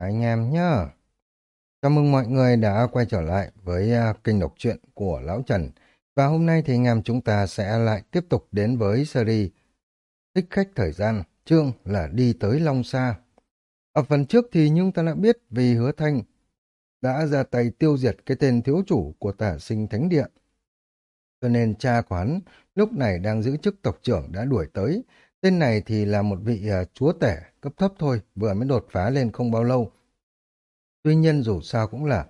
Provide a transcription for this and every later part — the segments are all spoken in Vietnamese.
anh em nhá. Chào mừng mọi người đã quay trở lại với uh, kênh đọc truyện của Lão Trần. Và hôm nay thì anh em chúng ta sẽ lại tiếp tục đến với series Thích khách thời gian, chương là đi tới Long Sa. Ở phần trước thì chúng ta đã biết vì hứa thanh đã ra tay tiêu diệt cái tên thiếu chủ của tả sinh thánh địa. Cho nên cha của hắn lúc này đang giữ chức tộc trưởng đã đuổi tới. Tên này thì là một vị uh, chúa tể cấp thấp thôi, vừa mới đột phá lên không bao lâu. Tuy nhiên dù sao cũng là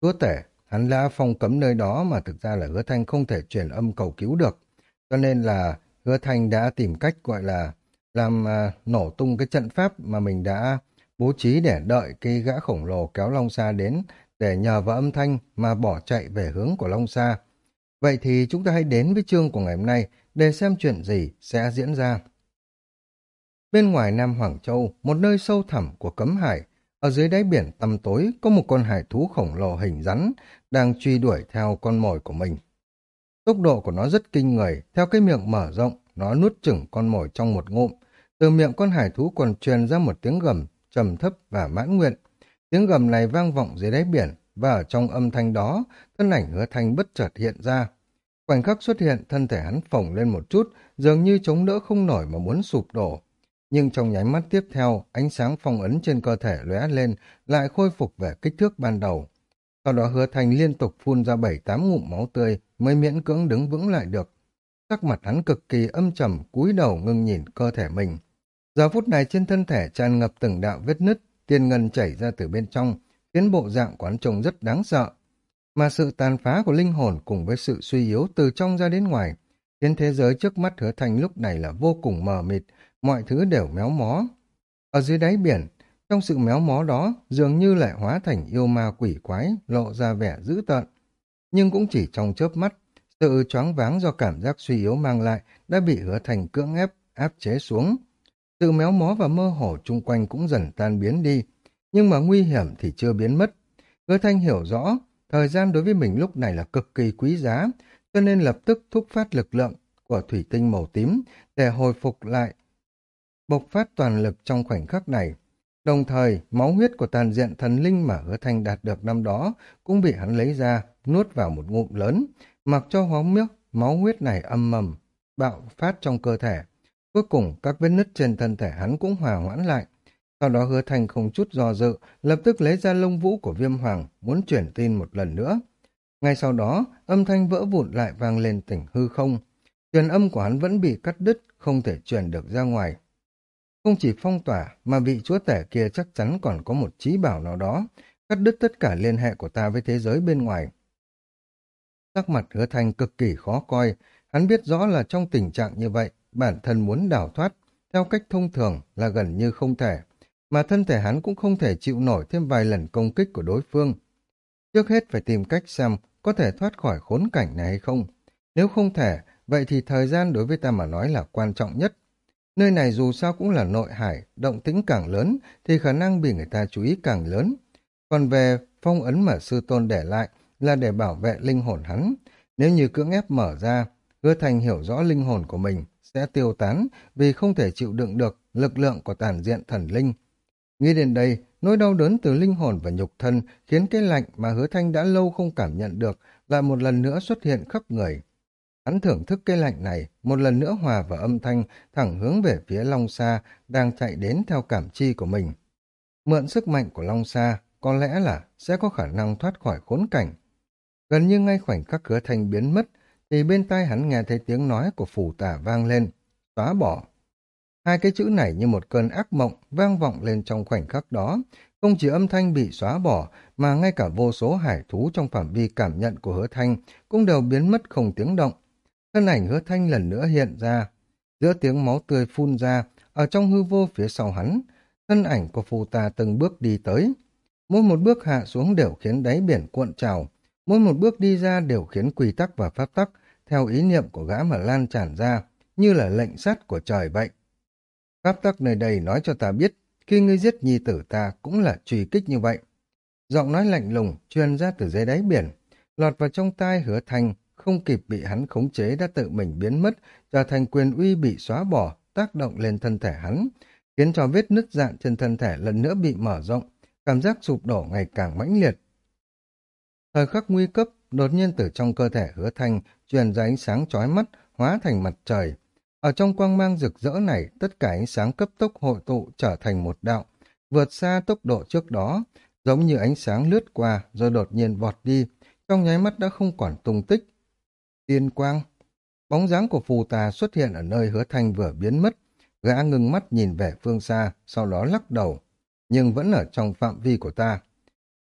chúa tể, hắn đã phong cấm nơi đó mà thực ra là hứa thanh không thể truyền âm cầu cứu được. Cho nên là hứa thanh đã tìm cách gọi là làm uh, nổ tung cái trận pháp mà mình đã bố trí để đợi cái gã khổng lồ kéo Long Sa đến để nhờ vào âm thanh mà bỏ chạy về hướng của Long Sa. Vậy thì chúng ta hãy đến với chương của ngày hôm nay để xem chuyện gì sẽ diễn ra. Bên ngoài Nam Hoàng Châu, một nơi sâu thẳm của cấm hải, ở dưới đáy biển tăm tối có một con hải thú khổng lồ hình rắn đang truy đuổi theo con mồi của mình. Tốc độ của nó rất kinh người, theo cái miệng mở rộng, nó nuốt chửng con mồi trong một ngụm. Từ miệng con hải thú còn truyền ra một tiếng gầm, trầm thấp và mãn nguyện. Tiếng gầm này vang vọng dưới đáy biển, và ở trong âm thanh đó, thân ảnh hứa thanh bất chợt hiện ra. Khoảnh khắc xuất hiện, thân thể hắn phồng lên một chút, dường như chống đỡ không nổi mà muốn sụp đổ nhưng trong nháy mắt tiếp theo, ánh sáng phong ấn trên cơ thể lóe lên, lại khôi phục về kích thước ban đầu. Sau đó hứa thành liên tục phun ra bảy tám ngụm máu tươi mới miễn cưỡng đứng vững lại được. Sắc mặt hắn cực kỳ âm trầm, cúi đầu ngưng nhìn cơ thể mình. Giờ phút này trên thân thể tràn ngập từng đạo vết nứt, tiên ngân chảy ra từ bên trong, khiến bộ dạng quán trông rất đáng sợ. Mà sự tàn phá của linh hồn cùng với sự suy yếu từ trong ra đến ngoài, khiến thế giới trước mắt hứa thành lúc này là vô cùng mờ mịt, mọi thứ đều méo mó. Ở dưới đáy biển, trong sự méo mó đó dường như lại hóa thành yêu ma quỷ quái, lộ ra vẻ dữ tợn. Nhưng cũng chỉ trong chớp mắt, sự choáng váng do cảm giác suy yếu mang lại đã bị hứa thành cưỡng ép, áp chế xuống. Sự méo mó và mơ hồ chung quanh cũng dần tan biến đi, nhưng mà nguy hiểm thì chưa biến mất. Hứa thanh hiểu rõ, thời gian đối với mình lúc này là cực kỳ quý giá, cho nên lập tức thúc phát lực lượng của thủy tinh màu tím để hồi phục lại bộc phát toàn lực trong khoảnh khắc này. Đồng thời, máu huyết của tàn diện thần linh mà hứa thanh đạt được năm đó cũng bị hắn lấy ra, nuốt vào một ngụm lớn, mặc cho hóa miếc, máu huyết này âm mầm, bạo phát trong cơ thể. Cuối cùng, các vết nứt trên thân thể hắn cũng hòa hoãn lại. Sau đó hứa thanh không chút do dự, lập tức lấy ra lông vũ của viêm hoàng, muốn chuyển tin một lần nữa. Ngay sau đó, âm thanh vỡ vụn lại vang lên tỉnh hư không. Truyền âm của hắn vẫn bị cắt đứt, không thể truyền được ra ngoài. Không chỉ phong tỏa, mà vị chúa tể kia chắc chắn còn có một trí bảo nào đó, cắt đứt tất cả liên hệ của ta với thế giới bên ngoài. Sắc mặt hứa thanh cực kỳ khó coi, hắn biết rõ là trong tình trạng như vậy, bản thân muốn đào thoát, theo cách thông thường là gần như không thể, mà thân thể hắn cũng không thể chịu nổi thêm vài lần công kích của đối phương. Trước hết phải tìm cách xem có thể thoát khỏi khốn cảnh này hay không. Nếu không thể, vậy thì thời gian đối với ta mà nói là quan trọng nhất. Nơi này dù sao cũng là nội hải, động tĩnh càng lớn thì khả năng bị người ta chú ý càng lớn. Còn về phong ấn mà sư tôn để lại là để bảo vệ linh hồn hắn. Nếu như cưỡng ép mở ra, hứa thành hiểu rõ linh hồn của mình sẽ tiêu tán vì không thể chịu đựng được lực lượng của tàn diện thần linh. Nghĩ đến đây, nỗi đau đớn từ linh hồn và nhục thân khiến cái lạnh mà hứa thanh đã lâu không cảm nhận được lại một lần nữa xuất hiện khắp người. Hắn thưởng thức cái lạnh này, một lần nữa hòa vào âm thanh, thẳng hướng về phía Long Sa, đang chạy đến theo cảm chi của mình. Mượn sức mạnh của Long Sa, có lẽ là sẽ có khả năng thoát khỏi khốn cảnh. Gần như ngay khoảnh khắc hứa thanh biến mất, thì bên tai hắn nghe thấy tiếng nói của phủ tả vang lên, xóa bỏ. Hai cái chữ này như một cơn ác mộng vang vọng lên trong khoảnh khắc đó, không chỉ âm thanh bị xóa bỏ, mà ngay cả vô số hải thú trong phạm vi cảm nhận của hứa thanh cũng đều biến mất không tiếng động. Thân ảnh hứa thanh lần nữa hiện ra. Giữa tiếng máu tươi phun ra, ở trong hư vô phía sau hắn, thân ảnh của phù tà từng bước đi tới. Mỗi một bước hạ xuống đều khiến đáy biển cuộn trào, mỗi một bước đi ra đều khiến quy tắc và pháp tắc theo ý niệm của gã mà lan tràn ra, như là lệnh sắt của trời vậy. Pháp tắc nơi đây nói cho ta biết, khi ngươi giết nhi tử ta cũng là truy kích như vậy. Giọng nói lạnh lùng truyền ra từ dưới đáy biển, lọt vào trong tai hứa thanh, không kịp bị hắn khống chế đã tự mình biến mất, trở thành quyền uy bị xóa bỏ, tác động lên thân thể hắn, khiến cho vết nứt dạn trên thân thể lần nữa bị mở rộng, cảm giác sụp đổ ngày càng mãnh liệt. Thời khắc nguy cấp, đột nhiên từ trong cơ thể hứa thanh truyền ra ánh sáng chói mắt, hóa thành mặt trời. Ở trong quang mang rực rỡ này, tất cả ánh sáng cấp tốc hội tụ trở thành một đạo, vượt xa tốc độ trước đó, giống như ánh sáng lướt qua rồi đột nhiên vọt đi, trong nháy mắt đã không còn tung tích. Tiên quang, bóng dáng của phù tà xuất hiện ở nơi hứa thanh vừa biến mất, gã ngừng mắt nhìn về phương xa, sau đó lắc đầu, nhưng vẫn ở trong phạm vi của ta.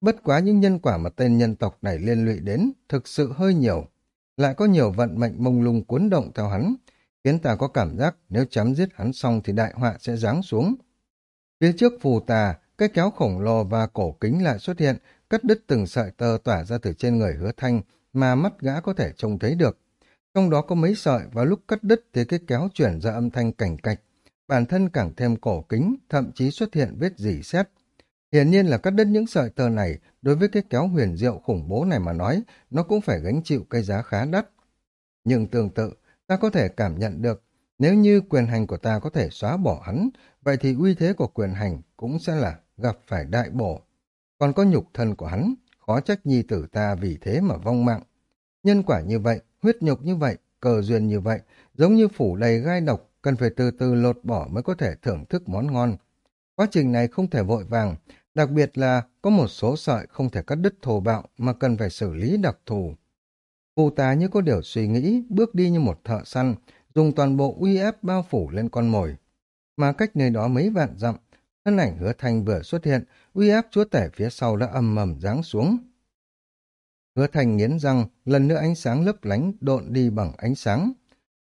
Bất quá những nhân quả mà tên nhân tộc này liên lụy đến thực sự hơi nhiều, lại có nhiều vận mệnh mông lung cuốn động theo hắn, khiến ta có cảm giác nếu chấm giết hắn xong thì đại họa sẽ giáng xuống. Phía trước phù tà, cái kéo khổng lồ và cổ kính lại xuất hiện, cắt đứt từng sợi tơ tỏa ra từ trên người hứa thanh mà mắt gã có thể trông thấy được. Trong đó có mấy sợi và lúc cắt đứt thì cái kéo chuyển ra âm thanh cảnh cạch. Bản thân càng thêm cổ kính, thậm chí xuất hiện vết dỉ xét. Hiển nhiên là cắt đứt những sợi tơ này, đối với cái kéo huyền diệu khủng bố này mà nói, nó cũng phải gánh chịu cái giá khá đắt. Nhưng tương tự, ta có thể cảm nhận được, nếu như quyền hành của ta có thể xóa bỏ hắn, vậy thì uy thế của quyền hành cũng sẽ là gặp phải đại bổ. Còn có nhục thân của hắn, khó trách nhi tử ta vì thế mà vong mạng. Nhân quả như vậy, huyết nhục như vậy, cờ duyên như vậy, giống như phủ đầy gai độc, cần phải từ từ lột bỏ mới có thể thưởng thức món ngon. Quá trình này không thể vội vàng, đặc biệt là có một số sợi không thể cắt đứt thô bạo mà cần phải xử lý đặc thù. Phù tá như có điều suy nghĩ, bước đi như một thợ săn, dùng toàn bộ uy ép bao phủ lên con mồi. Mà cách nơi đó mấy vạn dặm, thân ảnh hứa thanh vừa xuất hiện, uy áp chúa tể phía sau đã âm mầm giáng xuống. Hứa thanh nghiến răng, lần nữa ánh sáng lấp lánh độn đi bằng ánh sáng.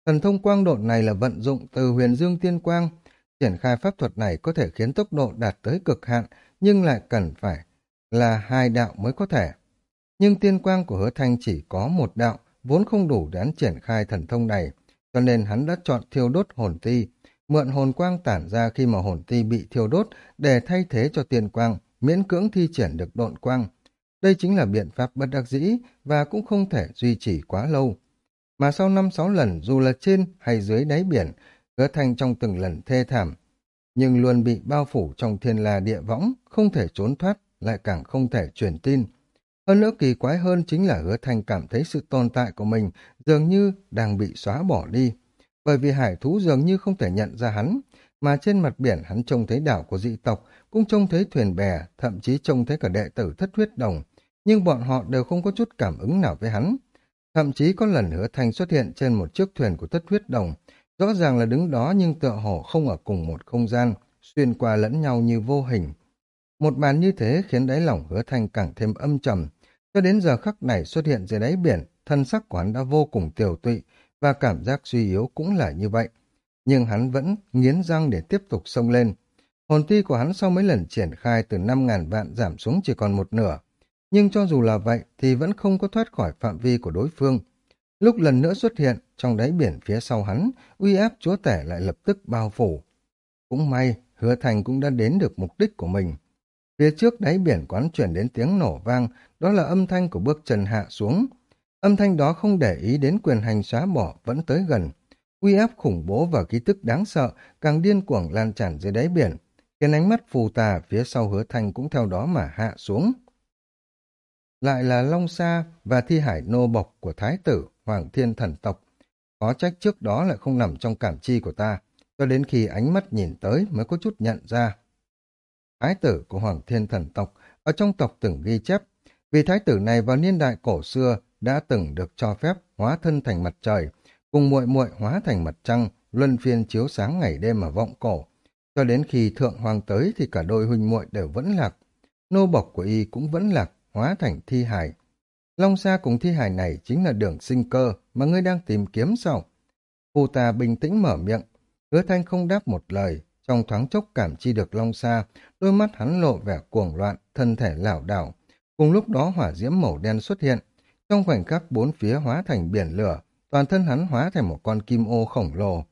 Thần thông quang độn này là vận dụng từ huyền dương tiên quang. Triển khai pháp thuật này có thể khiến tốc độ đạt tới cực hạn, nhưng lại cần phải là hai đạo mới có thể. Nhưng tiên quang của hứa thanh chỉ có một đạo, vốn không đủ để hắn triển khai thần thông này, cho nên hắn đã chọn thiêu đốt hồn ti, mượn hồn quang tản ra khi mà hồn ti bị thiêu đốt để thay thế cho tiên quang, miễn cưỡng thi triển được độn quang. Đây chính là biện pháp bất đắc dĩ và cũng không thể duy trì quá lâu. Mà sau năm sáu lần dù là trên hay dưới đáy biển, hứa thanh trong từng lần thê thảm, nhưng luôn bị bao phủ trong thiên la địa võng, không thể trốn thoát, lại càng không thể truyền tin. Hơn nữa kỳ quái hơn chính là hứa thanh cảm thấy sự tồn tại của mình dường như đang bị xóa bỏ đi. Bởi vì hải thú dường như không thể nhận ra hắn, mà trên mặt biển hắn trông thấy đảo của dị tộc, cũng trông thấy thuyền bè, thậm chí trông thấy cả đệ tử thất huyết đồng, nhưng bọn họ đều không có chút cảm ứng nào với hắn. Thậm chí có lần hứa thanh xuất hiện trên một chiếc thuyền của thất huyết đồng, rõ ràng là đứng đó nhưng tựa hồ không ở cùng một không gian, xuyên qua lẫn nhau như vô hình. Một màn như thế khiến đáy lòng hứa thanh càng thêm âm trầm, cho đến giờ khắc này xuất hiện dưới đáy biển, thân sắc của hắn đã vô cùng tiểu tụy, và cảm giác suy yếu cũng là như vậy. Nhưng hắn vẫn nghiến răng để tiếp tục xông lên. Hồn ti của hắn sau mấy lần triển khai từ 5.000 vạn giảm xuống chỉ còn một nửa. Nhưng cho dù là vậy thì vẫn không có thoát khỏi phạm vi của đối phương. Lúc lần nữa xuất hiện, trong đáy biển phía sau hắn, uy áp chúa tể lại lập tức bao phủ. Cũng may, hứa thành cũng đã đến được mục đích của mình. Phía trước đáy biển quán chuyển đến tiếng nổ vang, đó là âm thanh của bước chân hạ xuống. Âm thanh đó không để ý đến quyền hành xóa bỏ vẫn tới gần. Uy áp khủng bố và ký tức đáng sợ càng điên cuồng lan tràn dưới đáy biển, khiến ánh mắt phù tà phía sau hứa thanh cũng theo đó mà hạ xuống. Lại là Long Sa và thi hải nô bộc của Thái tử Hoàng Thiên Thần Tộc. Có trách trước đó lại không nằm trong cảm chi của ta, cho đến khi ánh mắt nhìn tới mới có chút nhận ra. Thái tử của Hoàng Thiên Thần Tộc ở trong tộc từng ghi chép, vì thái tử này vào niên đại cổ xưa đã từng được cho phép hóa thân thành mặt trời, cùng muội muội hóa thành mặt trăng, luân phiên chiếu sáng ngày đêm ở vọng cổ. Cho đến khi thượng hoàng tới thì cả đôi huynh muội đều vẫn lạc. Nô bộc của y cũng vẫn lạc, hóa thành thi hài. Long xa cùng thi hài này chính là đường sinh cơ mà ngươi đang tìm kiếm sao? Phù tà bình tĩnh mở miệng, hứa thanh không đáp một lời, trong thoáng chốc cảm chi được Long xa, đôi mắt hắn lộ vẻ cuồng loạn, thân thể lảo đảo. Cùng lúc đó hỏa diễm màu đen xuất hiện, trong khoảnh khắc bốn phía hóa thành biển lửa, toàn thân hắn hóa thành một con kim ô khổng lồ.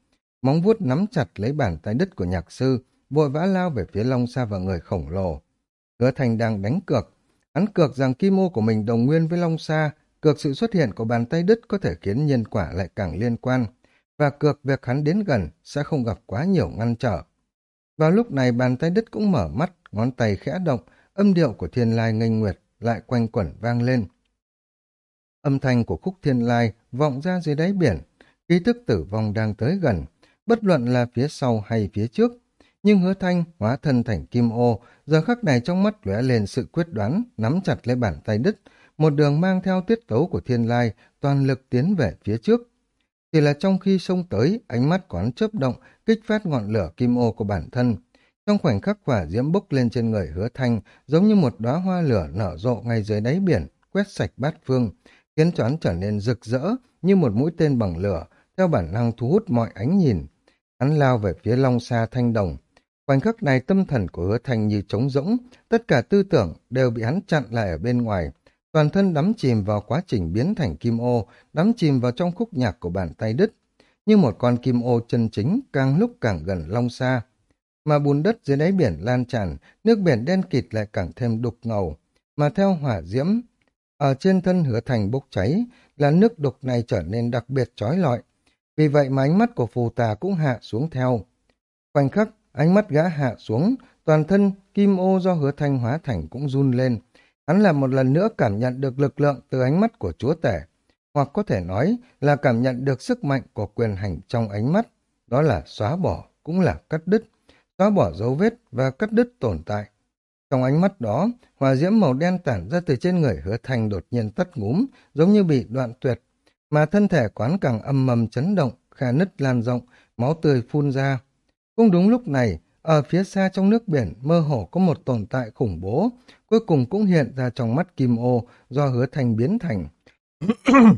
Móng vuốt nắm chặt lấy bàn tay đứt của nhạc sư, vội vã lao về phía Long Sa và người khổng lồ. Hứa Thành đang đánh cược. Hắn cược rằng kim ô của mình đồng nguyên với Long Sa, cược sự xuất hiện của bàn tay đứt có thể khiến nhân quả lại càng liên quan, và cược việc hắn đến gần sẽ không gặp quá nhiều ngăn trở. Vào lúc này bàn tay đứt cũng mở mắt, ngón tay khẽ động, âm điệu của thiên lai nghênh nguyệt lại quanh quẩn vang lên. Âm thanh của khúc thiên lai vọng ra dưới đáy biển, ký thức tử vong đang tới gần, bất luận là phía sau hay phía trước. Nhưng hứa thanh hóa thân thành kim ô, giờ khắc này trong mắt lóe lên sự quyết đoán, nắm chặt lấy bàn tay đứt, một đường mang theo tiết tấu của thiên lai, toàn lực tiến về phía trước. Chỉ là trong khi sông tới, ánh mắt quán chớp động, kích phát ngọn lửa kim ô của bản thân. Trong khoảnh khắc quả diễm bốc lên trên người hứa thanh, giống như một đóa hoa lửa nở rộ ngay dưới đáy biển, quét sạch bát phương, khiến cho hắn trở nên rực rỡ như một mũi tên bằng lửa, theo bản năng thu hút mọi ánh nhìn. Hắn lao về phía long xa thanh đồng. Khoảnh khắc này tâm thần của hứa thanh như trống rỗng, tất cả tư tưởng đều bị hắn chặn lại ở bên ngoài. Toàn thân đắm chìm vào quá trình biến thành kim ô, đắm chìm vào trong khúc nhạc của bàn tay đứt. Như một con kim ô chân chính càng lúc càng gần long xa. Mà bùn đất dưới đáy biển lan tràn, nước biển đen kịt lại càng thêm đục ngầu. Mà theo hỏa diễm, ở trên thân hứa thành bốc cháy, là nước đục này trở nên đặc biệt trói lọi. Vì vậy mà ánh mắt của phù tà cũng hạ xuống theo. Khoảnh khắc, ánh mắt gã hạ xuống, toàn thân kim ô do hứa thanh hóa thành cũng run lên. Hắn là một lần nữa cảm nhận được lực lượng từ ánh mắt của chúa tể, hoặc có thể nói là cảm nhận được sức mạnh của quyền hành trong ánh mắt. Đó là xóa bỏ, cũng là cắt đứt, xóa bỏ dấu vết và cắt đứt tồn tại. Trong ánh mắt đó, hòa diễm màu đen tản ra từ trên người hứa thành đột nhiên tắt ngúm, giống như bị đoạn tuyệt, mà thân thể quán càng âm mầm chấn động, khe nứt lan rộng, máu tươi phun ra. Cũng đúng lúc này, ở phía xa trong nước biển mơ hồ có một tồn tại khủng bố, cuối cùng cũng hiện ra trong mắt kim ô do hứa thành biến thành.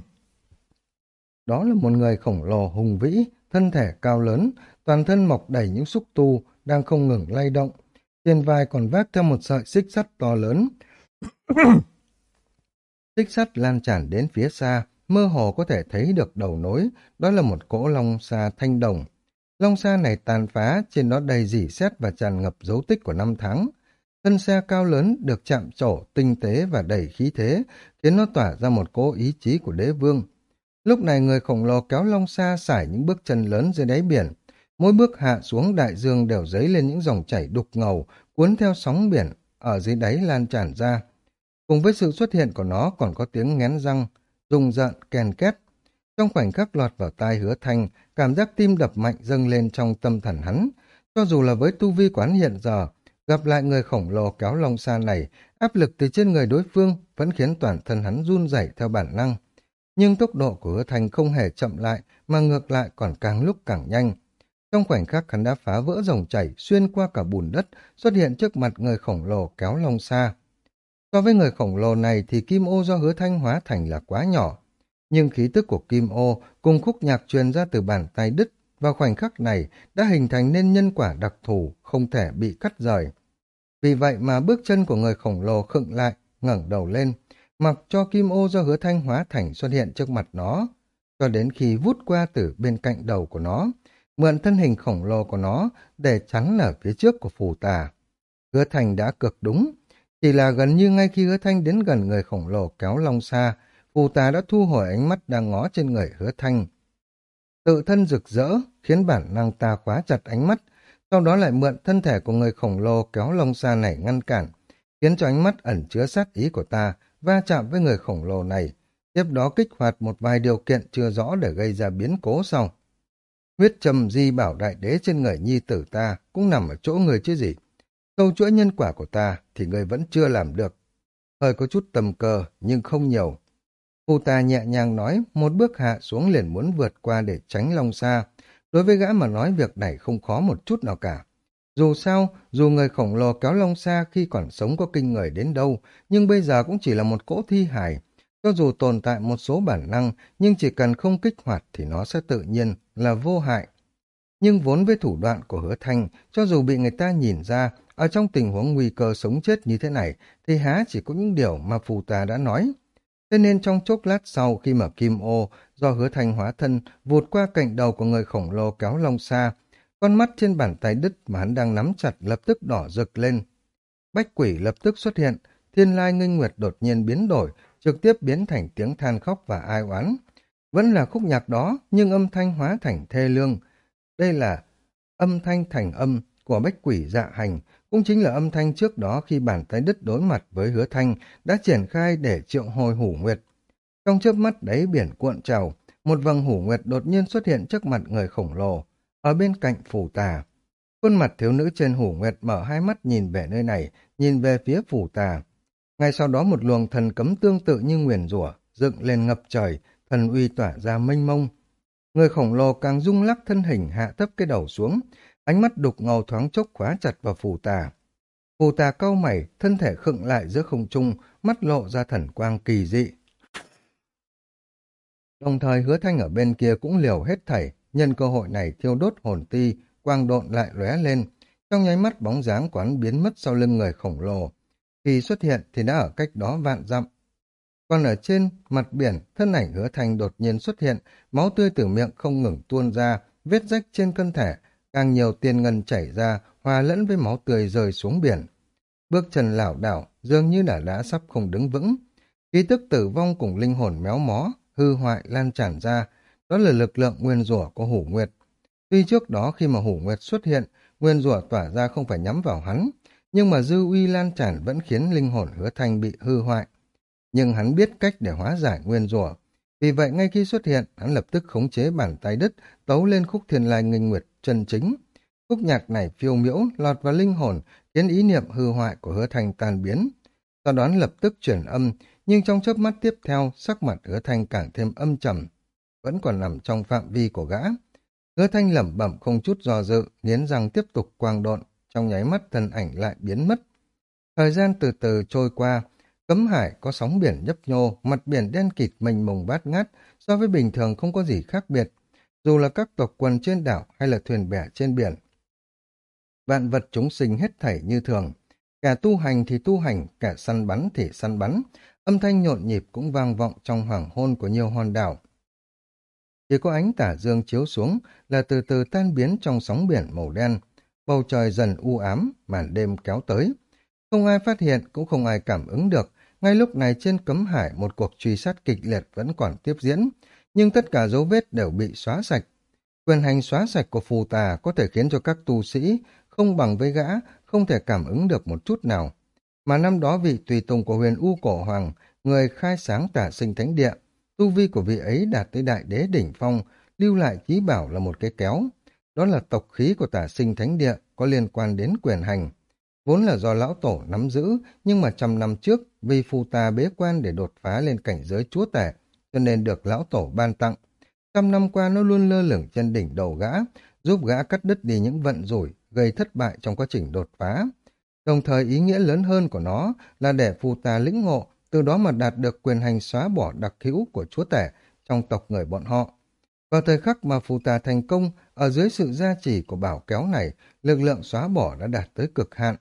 Đó là một người khổng lồ hùng vĩ, thân thể cao lớn, toàn thân mọc đầy những xúc tu, đang không ngừng lay động. Trên vai còn vác theo một sợi xích sắt to lớn. xích sắt lan tràn đến phía xa, mơ hồ có thể thấy được đầu nối, đó là một cỗ long xa thanh đồng. Long xa này tàn phá, trên đó đầy dỉ xét và tràn ngập dấu tích của năm tháng. Thân xe cao lớn được chạm trổ, tinh tế và đầy khí thế, khiến nó tỏa ra một cỗ ý chí của đế vương. Lúc này người khổng lồ kéo long xa xải những bước chân lớn dưới đáy biển. Mỗi bước hạ xuống đại dương đều dấy lên những dòng chảy đục ngầu, cuốn theo sóng biển, ở dưới đáy lan tràn ra. Cùng với sự xuất hiện của nó còn có tiếng ngén răng, rùng rợn, kèn két. Trong khoảnh khắc lọt vào tai hứa thanh, cảm giác tim đập mạnh dâng lên trong tâm thần hắn. Cho dù là với tu vi quán hiện giờ, gặp lại người khổng lồ kéo long xa này, áp lực từ trên người đối phương vẫn khiến toàn thân hắn run rẩy theo bản năng. Nhưng tốc độ của hứa thanh không hề chậm lại, mà ngược lại còn càng lúc càng nhanh. Trong khoảnh khắc hắn đã phá vỡ dòng chảy xuyên qua cả bùn đất, xuất hiện trước mặt người khổng lồ kéo long xa. So với người khổng lồ này thì kim ô do hứa thanh hóa thành là quá nhỏ. Nhưng khí tức của kim ô cùng khúc nhạc truyền ra từ bàn tay đứt vào khoảnh khắc này đã hình thành nên nhân quả đặc thù không thể bị cắt rời. Vì vậy mà bước chân của người khổng lồ khựng lại, ngẩng đầu lên, mặc cho kim ô do hứa thanh hóa thành xuất hiện trước mặt nó, cho đến khi vút qua từ bên cạnh đầu của nó, mượn thân hình khổng lồ của nó để chắn ở phía trước của phù tà. Hứa thanh đã cực đúng, chỉ là gần như ngay khi hứa thanh đến gần người khổng lồ kéo long xa, phù tà đã thu hồi ánh mắt đang ngó trên người hứa thanh. Tự thân rực rỡ, khiến bản năng ta khóa chặt ánh mắt, sau đó lại mượn thân thể của người khổng lồ kéo long xa này ngăn cản, khiến cho ánh mắt ẩn chứa sát ý của ta va chạm với người khổng lồ này, tiếp đó kích hoạt một vài điều kiện chưa rõ để gây ra biến cố sau. Huyết trầm di bảo đại đế trên người nhi tử ta cũng nằm ở chỗ người chứ gì. Câu chuỗi nhân quả của ta thì người vẫn chưa làm được. Hơi có chút tầm cờ nhưng không nhiều. Cô ta nhẹ nhàng nói, một bước hạ xuống liền muốn vượt qua để tránh long xa. Đối với gã mà nói việc này không khó một chút nào cả. Dù sao, dù người khổng lồ kéo long xa khi còn sống có kinh người đến đâu, nhưng bây giờ cũng chỉ là một cỗ thi hài. Cho dù tồn tại một số bản năng, nhưng chỉ cần không kích hoạt thì nó sẽ tự nhiên là vô hại. Nhưng vốn với thủ đoạn của hứa thanh, cho dù bị người ta nhìn ra, ở trong tình huống nguy cơ sống chết như thế này, thì há chỉ có những điều mà phù tà đã nói. Thế nên trong chốc lát sau khi mở kim ô do hứa thanh hóa thân vụt qua cạnh đầu của người khổng lồ kéo long xa, con mắt trên bàn tay đứt mà hắn đang nắm chặt lập tức đỏ rực lên. Bách quỷ lập tức xuất hiện, thiên lai ngân nguyệt đột nhiên biến đổi, trực tiếp biến thành tiếng than khóc và ai oán. Vẫn là khúc nhạc đó, nhưng âm thanh hóa thành thê lương. Đây là âm thanh thành âm, của bách quỷ dạ hành, cũng chính là âm thanh trước đó khi bàn tay đứt đối mặt với hứa thanh đã triển khai để triệu hồi hủ nguyệt. Trong chớp mắt đáy biển cuộn trào, một vầng hủ nguyệt đột nhiên xuất hiện trước mặt người khổng lồ, ở bên cạnh phủ tà. Khuôn mặt thiếu nữ trên hủ nguyệt mở hai mắt nhìn về nơi này, nhìn về phía phủ tà. Ngay sau đó một luồng thần cấm tương tự như nguyền rủa dựng lên ngập trời, thần uy tỏa ra mênh mông. Người khổng lồ càng rung lắc thân hình hạ thấp cái đầu xuống, ánh mắt đục ngầu thoáng chốc khóa chặt vào phù tà. Phù tà cau mày, thân thể khựng lại giữa không trung, mắt lộ ra thần quang kỳ dị. Đồng thời hứa thanh ở bên kia cũng liều hết thảy, nhân cơ hội này thiêu đốt hồn ti, quang độn lại lóe lên. Trong nháy mắt bóng dáng quán biến mất sau lưng người khổng lồ. Khi xuất hiện thì đã ở cách đó vạn dặm. Còn ở trên mặt biển, thân ảnh hứa thành đột nhiên xuất hiện, máu tươi từ miệng không ngừng tuôn ra, vết rách trên thân thể, càng nhiều tiền ngân chảy ra, hòa lẫn với máu tươi rơi xuống biển. Bước chân lảo đảo, dường như đã đã sắp không đứng vững. Ý tức tử vong cùng linh hồn méo mó, hư hoại lan tràn ra, đó là lực lượng nguyên rủa của Hủ Nguyệt. Tuy trước đó khi mà Hủ Nguyệt xuất hiện, nguyên rủa tỏa ra không phải nhắm vào hắn, nhưng mà dư uy lan tràn vẫn khiến linh hồn hứa thanh bị hư hoại. Nhưng hắn biết cách để hóa giải nguyên rủa. Vì vậy ngay khi xuất hiện, hắn lập tức khống chế bàn tay đứt, tấu lên khúc thiên lai nghênh nguyệt chân chính. Khúc nhạc này phiêu miễu, lọt vào linh hồn, khiến ý niệm hư hoại của hứa thanh tan biến. Sau đoán lập tức chuyển âm, nhưng trong chớp mắt tiếp theo, sắc mặt hứa thanh càng thêm âm trầm, vẫn còn nằm trong phạm vi của gã. Hứa thanh lẩm bẩm không chút do dự, nghiến răng tiếp tục quang độn, trong nháy mắt thân ảnh lại biến mất. Thời gian từ từ trôi qua, cấm hải có sóng biển nhấp nhô, mặt biển đen kịt mênh mông bát ngát, so với bình thường không có gì khác biệt, dù là các tộc quần trên đảo hay là thuyền bè trên biển. Vạn vật chúng sinh hết thảy như thường, cả tu hành thì tu hành, kẻ săn bắn thì săn bắn, âm thanh nhộn nhịp cũng vang vọng trong hoàng hôn của nhiều hòn đảo. Chỉ có ánh tả dương chiếu xuống là từ từ tan biến trong sóng biển màu đen, bầu trời dần u ám, màn đêm kéo tới. Không ai phát hiện, cũng không ai cảm ứng được, ngay lúc này trên cấm hải một cuộc truy sát kịch liệt vẫn còn tiếp diễn, nhưng tất cả dấu vết đều bị xóa sạch. Quyền hành xóa sạch của phù tà có thể khiến cho các tu sĩ không bằng với gã, không thể cảm ứng được một chút nào. Mà năm đó vị tùy tùng của huyền U Cổ Hoàng, người khai sáng tả sinh thánh địa, tu vi của vị ấy đạt tới đại đế đỉnh phong, lưu lại chí bảo là một cái kéo. Đó là tộc khí của tả sinh thánh địa có liên quan đến quyền hành. Vốn là do lão tổ nắm giữ, nhưng mà trăm năm trước, vì phù ta bế quan để đột phá lên cảnh giới chúa tể, cho nên được lão tổ ban tặng. Trăm năm qua nó luôn lơ lửng trên đỉnh đầu gã, giúp gã cắt đứt đi những vận rủi, gây thất bại trong quá trình đột phá. Đồng thời ý nghĩa lớn hơn của nó là để phù ta lĩnh ngộ, từ đó mà đạt được quyền hành xóa bỏ đặc hữu của chúa tể trong tộc người bọn họ. Vào thời khắc mà phù tà thành công, ở dưới sự gia trì của bảo kéo này, lực lượng xóa bỏ đã đạt tới cực hạn.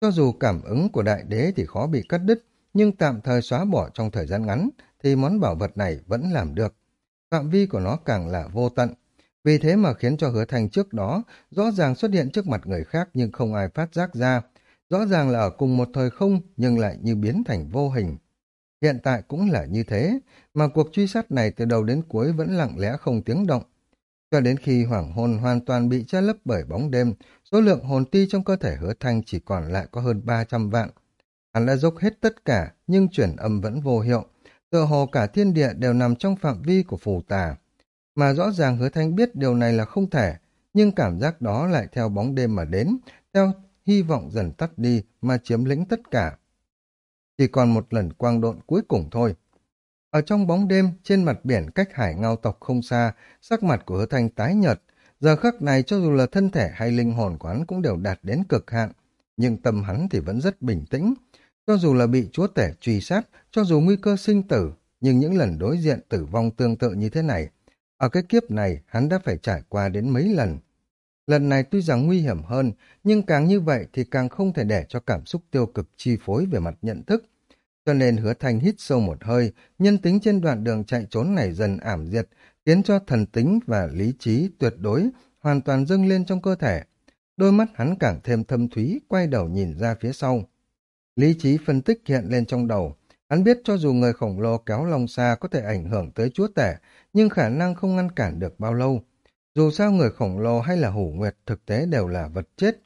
Cho dù cảm ứng của đại đế thì khó bị cắt đứt, nhưng tạm thời xóa bỏ trong thời gian ngắn, thì món bảo vật này vẫn làm được. Phạm vi của nó càng là vô tận. Vì thế mà khiến cho hứa thành trước đó rõ ràng xuất hiện trước mặt người khác nhưng không ai phát giác ra. Rõ ràng là ở cùng một thời không nhưng lại như biến thành vô hình. Hiện tại cũng là như thế, mà cuộc truy sát này từ đầu đến cuối vẫn lặng lẽ không tiếng động. Cho đến khi hoàng hôn hoàn toàn bị che lấp bởi bóng đêm, số lượng hồn ti trong cơ thể hứa thanh chỉ còn lại có hơn 300 vạn. Hắn đã dốc hết tất cả, nhưng chuyển âm vẫn vô hiệu. Tựa hồ cả thiên địa đều nằm trong phạm vi của phù tà. Mà rõ ràng hứa thanh biết điều này là không thể, nhưng cảm giác đó lại theo bóng đêm mà đến, theo hy vọng dần tắt đi mà chiếm lĩnh tất cả. Chỉ còn một lần quang độn cuối cùng thôi. Ở trong bóng đêm, trên mặt biển cách hải ngao tộc không xa, sắc mặt của hứa thanh tái nhợt. Giờ khắc này cho dù là thân thể hay linh hồn của hắn cũng đều đạt đến cực hạn, nhưng tâm hắn thì vẫn rất bình tĩnh. Cho dù là bị chúa tể truy sát, cho dù nguy cơ sinh tử, nhưng những lần đối diện tử vong tương tự như thế này, ở cái kiếp này hắn đã phải trải qua đến mấy lần. Lần này tuy rằng nguy hiểm hơn, nhưng càng như vậy thì càng không thể để cho cảm xúc tiêu cực chi phối về mặt nhận thức. Cho nên hứa thanh hít sâu một hơi, nhân tính trên đoạn đường chạy trốn này dần ảm diệt, khiến cho thần tính và lý trí tuyệt đối hoàn toàn dâng lên trong cơ thể. Đôi mắt hắn càng thêm thâm thúy, quay đầu nhìn ra phía sau. Lý trí phân tích hiện lên trong đầu. Hắn biết cho dù người khổng lồ kéo long xa có thể ảnh hưởng tới chúa tể, nhưng khả năng không ngăn cản được bao lâu. Dù sao người khổng lồ hay là hủ nguyệt thực tế đều là vật chết.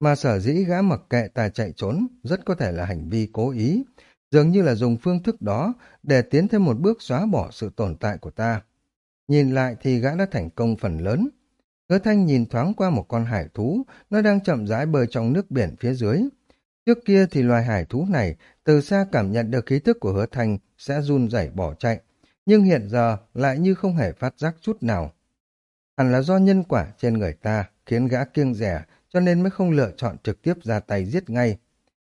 Mà sở dĩ gã mặc kệ ta chạy trốn rất có thể là hành vi cố ý, dường như là dùng phương thức đó để tiến thêm một bước xóa bỏ sự tồn tại của ta. Nhìn lại thì gã đã thành công phần lớn. Hứa thanh nhìn thoáng qua một con hải thú, nó đang chậm rãi bơi trong nước biển phía dưới. Trước kia thì loài hải thú này từ xa cảm nhận được khí thức của hứa thanh sẽ run rẩy bỏ chạy, nhưng hiện giờ lại như không hề phát giác chút nào. Hẳn là do nhân quả trên người ta khiến gã kiêng rẻ cho nên mới không lựa chọn trực tiếp ra tay giết ngay.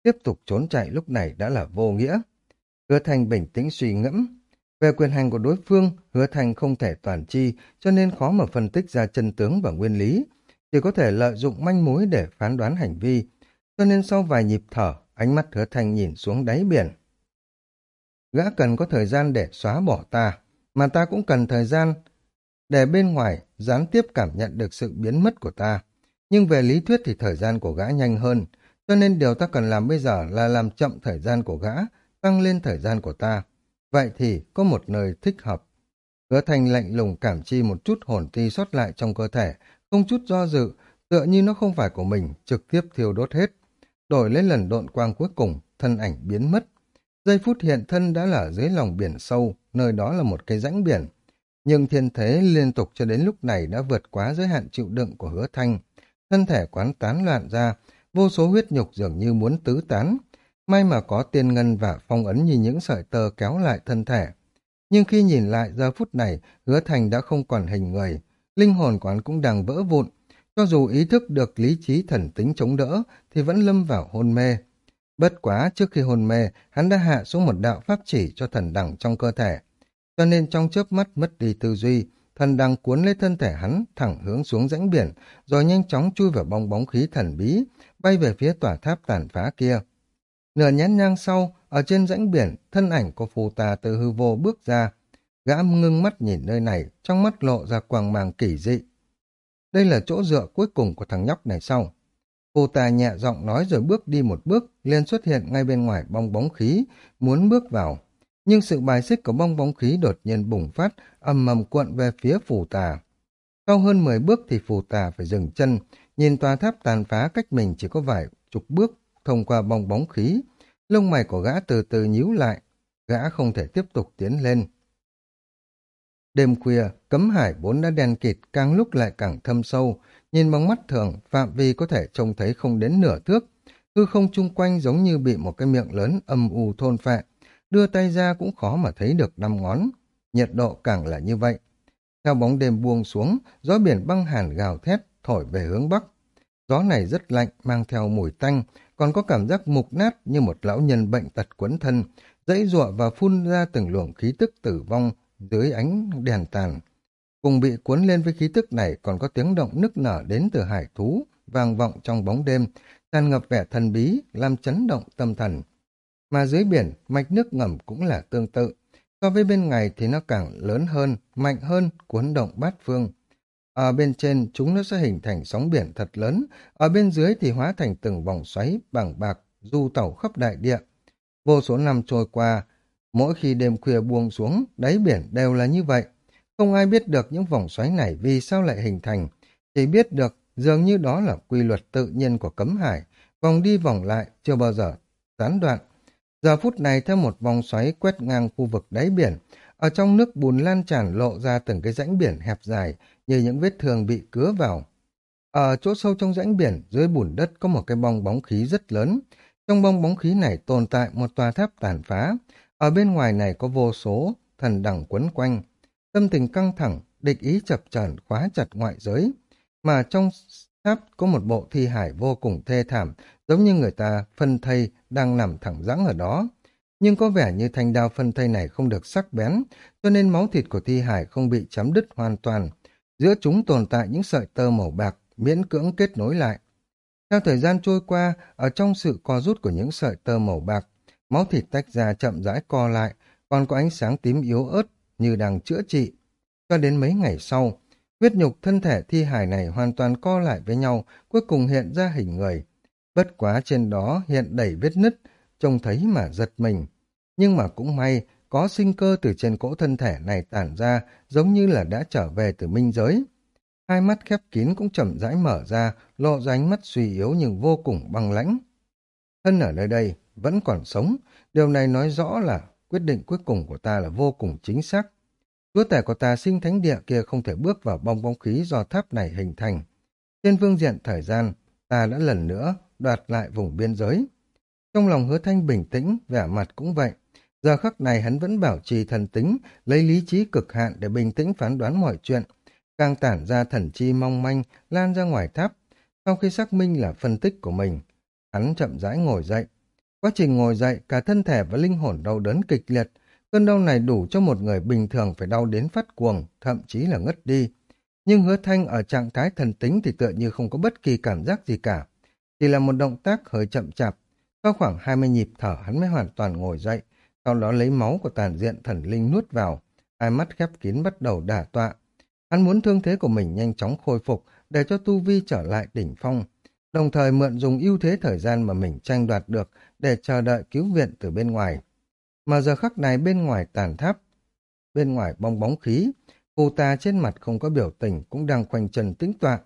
Tiếp tục trốn chạy lúc này đã là vô nghĩa. Hứa Thành bình tĩnh suy ngẫm. Về quyền hành của đối phương, Hứa Thành không thể toàn chi cho nên khó mà phân tích ra chân tướng và nguyên lý. Chỉ có thể lợi dụng manh mối để phán đoán hành vi. Cho nên sau vài nhịp thở, ánh mắt Hứa Thành nhìn xuống đáy biển. Gã cần có thời gian để xóa bỏ ta, mà ta cũng cần thời gian để bên ngoài gián tiếp cảm nhận được sự biến mất của ta. Nhưng về lý thuyết thì thời gian của gã nhanh hơn, cho nên điều ta cần làm bây giờ là làm chậm thời gian của gã, tăng lên thời gian của ta. Vậy thì có một nơi thích hợp. Hứa thành lạnh lùng cảm chi một chút hồn ti sót lại trong cơ thể, không chút do dự, tựa như nó không phải của mình, trực tiếp thiêu đốt hết. Đổi lấy lần độn quang cuối cùng, thân ảnh biến mất. Giây phút hiện thân đã là dưới lòng biển sâu, nơi đó là một cái rãnh biển. Nhưng thiên thế liên tục cho đến lúc này đã vượt quá giới hạn chịu đựng của hứa thanh. Thân thể quán tán loạn ra, vô số huyết nhục dường như muốn tứ tán. May mà có tiên ngân và phong ấn như những sợi tơ kéo lại thân thể. Nhưng khi nhìn lại giờ phút này, hứa thành đã không còn hình người. Linh hồn quán cũng đang vỡ vụn. Cho dù ý thức được lý trí thần tính chống đỡ, thì vẫn lâm vào hôn mê. Bất quá trước khi hôn mê, hắn đã hạ xuống một đạo pháp chỉ cho thần đẳng trong cơ thể. Cho nên trong chớp mắt mất đi tư duy, thần đang cuốn lấy thân thể hắn thẳng hướng xuống rãnh biển, rồi nhanh chóng chui vào bong bóng khí thần bí, bay về phía tòa tháp tàn phá kia. Nửa nhán nhang sau, ở trên rãnh biển, thân ảnh của phù tà từ hư vô bước ra. Gã ngưng mắt nhìn nơi này, trong mắt lộ ra quàng màng kỳ dị. Đây là chỗ dựa cuối cùng của thằng nhóc này sau. Phù tà nhẹ giọng nói rồi bước đi một bước, liền xuất hiện ngay bên ngoài bong bóng khí, muốn bước vào. Nhưng sự bài xích của bong bóng khí đột nhiên bùng phát, ầm ầm cuộn về phía phù tà. Sau hơn 10 bước thì phù tà phải dừng chân, nhìn tòa tháp tàn phá cách mình chỉ có vài chục bước thông qua bong bóng khí. Lông mày của gã từ từ nhíu lại, gã không thể tiếp tục tiến lên. Đêm khuya, cấm hải bốn đã đen kịt, càng lúc lại càng thâm sâu, nhìn bằng mắt thường, phạm vi có thể trông thấy không đến nửa thước. Hư không chung quanh giống như bị một cái miệng lớn âm u thôn phệ, đưa tay ra cũng khó mà thấy được năm ngón. Nhiệt độ càng là như vậy. Theo bóng đêm buông xuống, gió biển băng hàn gào thét, thổi về hướng bắc. Gió này rất lạnh, mang theo mùi tanh, còn có cảm giác mục nát như một lão nhân bệnh tật quấn thân, dãy ruộng và phun ra từng luồng khí tức tử vong dưới ánh đèn tàn. Cùng bị cuốn lên với khí tức này còn có tiếng động nức nở đến từ hải thú, vang vọng trong bóng đêm, tràn ngập vẻ thần bí, làm chấn động tâm thần. Mà dưới biển, mạch nước ngầm cũng là tương tự. So với bên ngoài thì nó càng lớn hơn, mạnh hơn, cuốn động bát phương. Ở bên trên chúng nó sẽ hình thành sóng biển thật lớn, ở bên dưới thì hóa thành từng vòng xoáy bằng bạc du tàu khắp đại địa. Vô số năm trôi qua, mỗi khi đêm khuya buông xuống, đáy biển đều là như vậy. Không ai biết được những vòng xoáy này vì sao lại hình thành, chỉ biết được dường như đó là quy luật tự nhiên của cấm hải, vòng đi vòng lại chưa bao giờ gián đoạn. Giờ phút này theo một vòng xoáy quét ngang khu vực đáy biển, ở trong nước bùn lan tràn lộ ra từng cái rãnh biển hẹp dài như những vết thương bị cứa vào. Ở chỗ sâu trong rãnh biển, dưới bùn đất có một cái bong bóng khí rất lớn. Trong bong bóng khí này tồn tại một tòa tháp tàn phá. Ở bên ngoài này có vô số thần đẳng quấn quanh. Tâm tình căng thẳng, địch ý chập chờn khóa chặt ngoại giới. Mà trong tháp có một bộ thi hải vô cùng thê thảm, giống như người ta phân thây đang nằm thẳng rãng ở đó. Nhưng có vẻ như thanh đao phân thây này không được sắc bén, cho nên máu thịt của thi hải không bị chấm đứt hoàn toàn. Giữa chúng tồn tại những sợi tơ màu bạc, miễn cưỡng kết nối lại. Theo thời gian trôi qua, ở trong sự co rút của những sợi tơ màu bạc, máu thịt tách ra chậm rãi co lại, còn có ánh sáng tím yếu ớt như đang chữa trị. Cho đến mấy ngày sau, huyết nhục thân thể thi hài này hoàn toàn co lại với nhau, cuối cùng hiện ra hình người. Bất quá trên đó hiện đầy vết nứt, trông thấy mà giật mình. Nhưng mà cũng may, có sinh cơ từ trên cỗ thân thể này tản ra, giống như là đã trở về từ minh giới. hai mắt khép kín cũng chậm rãi mở ra, lộ ra ánh mắt suy yếu nhưng vô cùng băng lãnh. Thân ở nơi đây, vẫn còn sống, điều này nói rõ là quyết định cuối cùng của ta là vô cùng chính xác lúa tể của ta sinh thánh địa kia không thể bước vào bong bóng khí do tháp này hình thành. Trên phương diện thời gian, ta đã lần nữa đoạt lại vùng biên giới. Trong lòng hứa thanh bình tĩnh, vẻ mặt cũng vậy. Giờ khắc này hắn vẫn bảo trì thần tính, lấy lý trí cực hạn để bình tĩnh phán đoán mọi chuyện. Càng tản ra thần chi mong manh, lan ra ngoài tháp. Sau khi xác minh là phân tích của mình, hắn chậm rãi ngồi dậy. Quá trình ngồi dậy, cả thân thể và linh hồn đau đớn kịch liệt. Cơn đau này đủ cho một người bình thường phải đau đến phát cuồng, thậm chí là ngất đi. Nhưng hứa thanh ở trạng thái thần tính thì tựa như không có bất kỳ cảm giác gì cả. Chỉ là một động tác hơi chậm chạp. Sau khoảng 20 nhịp thở hắn mới hoàn toàn ngồi dậy, sau đó lấy máu của tàn diện thần linh nuốt vào, hai mắt khép kín bắt đầu đả tọa. Hắn muốn thương thế của mình nhanh chóng khôi phục để cho tu vi trở lại đỉnh phong, đồng thời mượn dùng ưu thế thời gian mà mình tranh đoạt được để chờ đợi cứu viện từ bên ngoài. Mà giờ khắc này bên ngoài tàn tháp, bên ngoài bong bóng khí, phù tà trên mặt không có biểu tình cũng đang khoanh chân tĩnh tọa.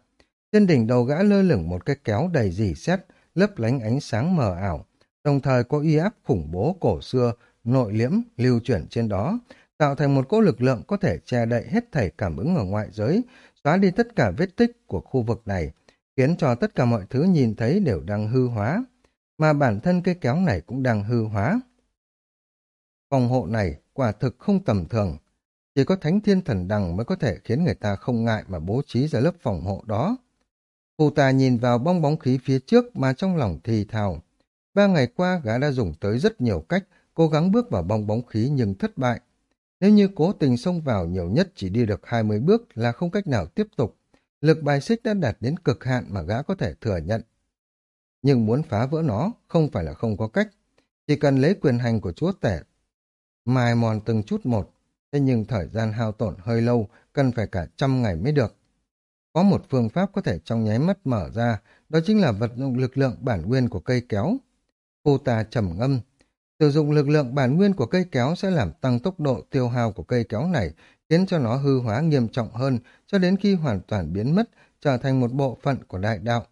Trên đỉnh đầu gã lơ lửng một cái kéo đầy dì xét, lấp lánh ánh sáng mờ ảo, đồng thời có uy áp khủng bố cổ xưa, nội liễm, lưu chuyển trên đó, tạo thành một cỗ lực lượng có thể che đậy hết thảy cảm ứng ở ngoại giới, xóa đi tất cả vết tích của khu vực này, khiến cho tất cả mọi thứ nhìn thấy đều đang hư hóa, mà bản thân cây kéo này cũng đang hư hóa. Phòng hộ này quả thực không tầm thường, chỉ có thánh thiên thần đằng mới có thể khiến người ta không ngại mà bố trí ra lớp phòng hộ đó. Phù tà nhìn vào bong bóng khí phía trước mà trong lòng thì thào. Ba ngày qua gã đã dùng tới rất nhiều cách cố gắng bước vào bong bóng khí nhưng thất bại. Nếu như cố tình xông vào nhiều nhất chỉ đi được 20 bước là không cách nào tiếp tục. Lực bài xích đã đạt đến cực hạn mà gã có thể thừa nhận. Nhưng muốn phá vỡ nó không phải là không có cách. Chỉ cần lấy quyền hành của chúa tể mài mòn từng chút một. Thế nhưng thời gian hao tổn hơi lâu, cần phải cả trăm ngày mới được. Có một phương pháp có thể trong nháy mắt mở ra, đó chính là vật dụng lực lượng bản nguyên của cây kéo. Cô ta trầm ngâm, Sử dụng lực lượng bản nguyên của cây kéo sẽ làm tăng tốc độ tiêu hao của cây kéo này, khiến cho nó hư hóa nghiêm trọng hơn cho đến khi hoàn toàn biến mất, trở thành một bộ phận của đại đạo.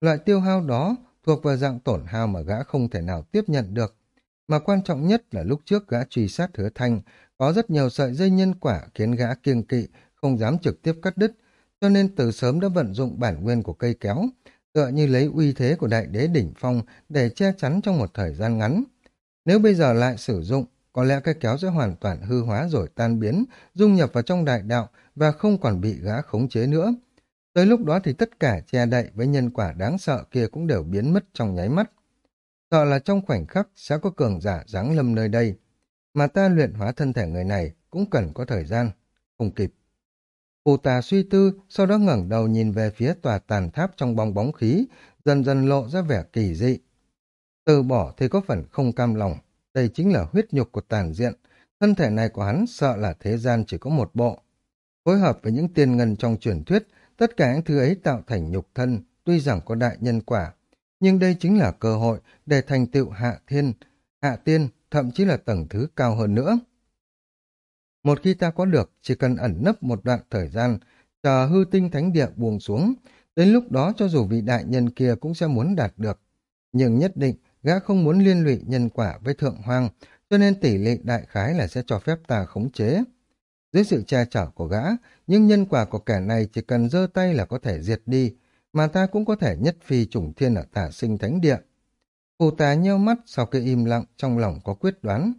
Loại tiêu hao đó thuộc vào dạng tổn hao mà gã không thể nào tiếp nhận được. Mà quan trọng nhất là lúc trước gã truy sát hứa thanh, có rất nhiều sợi dây nhân quả khiến gã kiêng kỵ, không dám trực tiếp cắt đứt, cho nên từ sớm đã vận dụng bản nguyên của cây kéo, tựa như lấy uy thế của đại đế đỉnh phong để che chắn trong một thời gian ngắn. Nếu bây giờ lại sử dụng, có lẽ cây kéo sẽ hoàn toàn hư hóa rồi tan biến, dung nhập vào trong đại đạo và không còn bị gã khống chế nữa. Tới lúc đó thì tất cả che đậy với nhân quả đáng sợ kia cũng đều biến mất trong nháy mắt. Sợ là trong khoảnh khắc sẽ có cường giả giáng lâm nơi đây. Mà ta luyện hóa thân thể người này cũng cần có thời gian. Không kịp. Phù tà suy tư, sau đó ngẩng đầu nhìn về phía tòa tàn tháp trong bong bóng khí, dần dần lộ ra vẻ kỳ dị. Từ bỏ thì có phần không cam lòng, đây chính là huyết nhục của tàn diện, thân thể này của hắn sợ là thế gian chỉ có một bộ. Phối hợp với những tiên ngân trong truyền thuyết, tất cả những thứ ấy tạo thành nhục thân, tuy rằng có đại nhân quả, nhưng đây chính là cơ hội để thành tựu hạ thiên, hạ tiên, thậm chí là tầng thứ cao hơn nữa. Một khi ta có được, chỉ cần ẩn nấp một đoạn thời gian, chờ hư tinh thánh địa buông xuống, đến lúc đó cho dù vị đại nhân kia cũng sẽ muốn đạt được. Nhưng nhất định Gã không muốn liên lụy nhân quả với thượng hoàng cho nên tỷ lệ đại khái là sẽ cho phép ta khống chế. Dưới sự che chở của gã, nhưng nhân quả của kẻ này chỉ cần giơ tay là có thể diệt đi, mà ta cũng có thể nhất phi trùng thiên ở tả sinh thánh địa. Phù tà nheo mắt sau khi im lặng trong lòng có quyết đoán.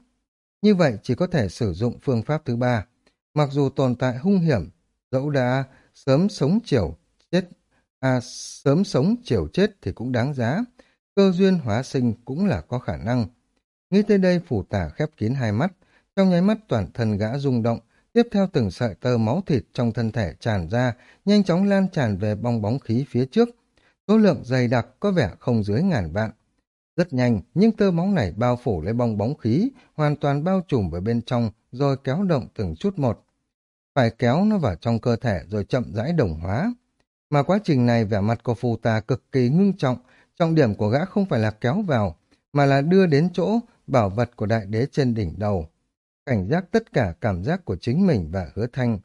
Như vậy chỉ có thể sử dụng phương pháp thứ ba. Mặc dù tồn tại hung hiểm, dẫu đã sớm sống chiều chết, à sớm sống chiều chết thì cũng đáng giá cơ duyên hóa sinh cũng là có khả năng. Nghĩ tới đây phủ tả khép kín hai mắt, trong nháy mắt toàn thân gã rung động, tiếp theo từng sợi tơ máu thịt trong thân thể tràn ra, nhanh chóng lan tràn về bong bóng khí phía trước. Số lượng dày đặc có vẻ không dưới ngàn vạn. Rất nhanh, nhưng tơ máu này bao phủ lấy bong bóng khí, hoàn toàn bao trùm vào bên trong, rồi kéo động từng chút một. Phải kéo nó vào trong cơ thể rồi chậm rãi đồng hóa. Mà quá trình này vẻ mặt của phù tà cực kỳ ngưng trọng, Trọng điểm của gã không phải là kéo vào, mà là đưa đến chỗ bảo vật của đại đế trên đỉnh đầu. Cảnh giác tất cả cảm giác của chính mình và hứa thanh.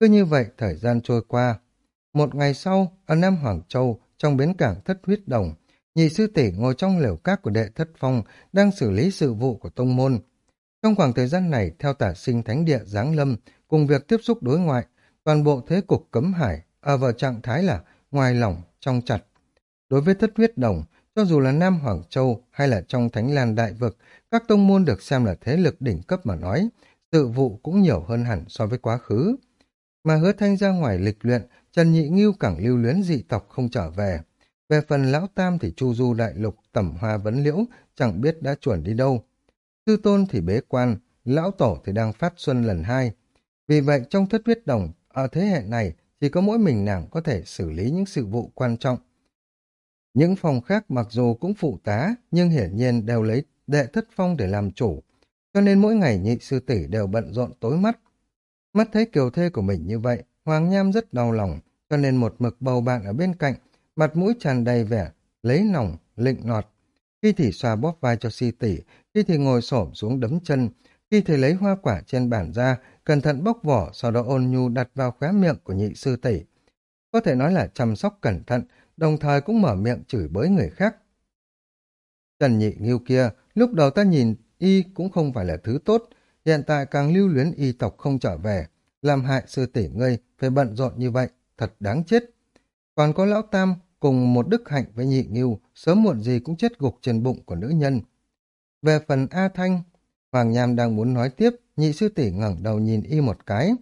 Cứ như vậy thời gian trôi qua. Một ngày sau, ở Nam Hoàng Châu, trong bến cảng thất huyết đồng, nhị sư tỷ ngồi trong lều các của đệ thất phong đang xử lý sự vụ của tông môn. Trong khoảng thời gian này, theo tả sinh thánh địa Giáng Lâm, cùng việc tiếp xúc đối ngoại, toàn bộ thế cục cấm hải ở vào trạng thái là ngoài lỏng, trong chặt. Đối với thất huyết đồng, cho dù là Nam Hoàng Châu hay là trong Thánh Lan Đại Vực, các tông môn được xem là thế lực đỉnh cấp mà nói, sự vụ cũng nhiều hơn hẳn so với quá khứ. Mà hứa thanh ra ngoài lịch luyện, Trần Nhị Nghiêu cẳng lưu luyến dị tộc không trở về. Về phần lão tam thì chu du đại lục tẩm hoa vấn liễu, chẳng biết đã chuẩn đi đâu. Sư tôn thì bế quan, lão tổ thì đang phát xuân lần hai. Vì vậy trong thất huyết đồng, ở thế hệ này chỉ có mỗi mình nàng có thể xử lý những sự vụ quan trọng. Những phòng khác mặc dù cũng phụ tá, nhưng hiển nhiên đều lấy đệ thất phong để làm chủ, cho nên mỗi ngày nhị sư tỷ đều bận rộn tối mắt. Mắt thấy kiều thê của mình như vậy, Hoàng Nham rất đau lòng, cho nên một mực bầu bạn ở bên cạnh, mặt mũi tràn đầy vẻ, lấy nòng, lịnh nọt. Khi thì xoa bóp vai cho si tỷ, khi thì ngồi xổm xuống đấm chân, khi thì lấy hoa quả trên bàn ra, cẩn thận bóc vỏ, sau đó ôn nhu đặt vào khóe miệng của nhị sư tỷ. Có thể nói là chăm sóc cẩn thận, đồng thời cũng mở miệng chửi bới người khác. Trần nhị nghiêu kia, lúc đầu ta nhìn y cũng không phải là thứ tốt, hiện tại càng lưu luyến y tộc không trở về, làm hại sư tỷ ngươi phải bận rộn như vậy, thật đáng chết. Còn có lão tam cùng một đức hạnh với nhị nghiêu, sớm muộn gì cũng chết gục trên bụng của nữ nhân. Về phần A Thanh, Hoàng Nham đang muốn nói tiếp, nhị sư tỷ ngẩng đầu nhìn y một cái.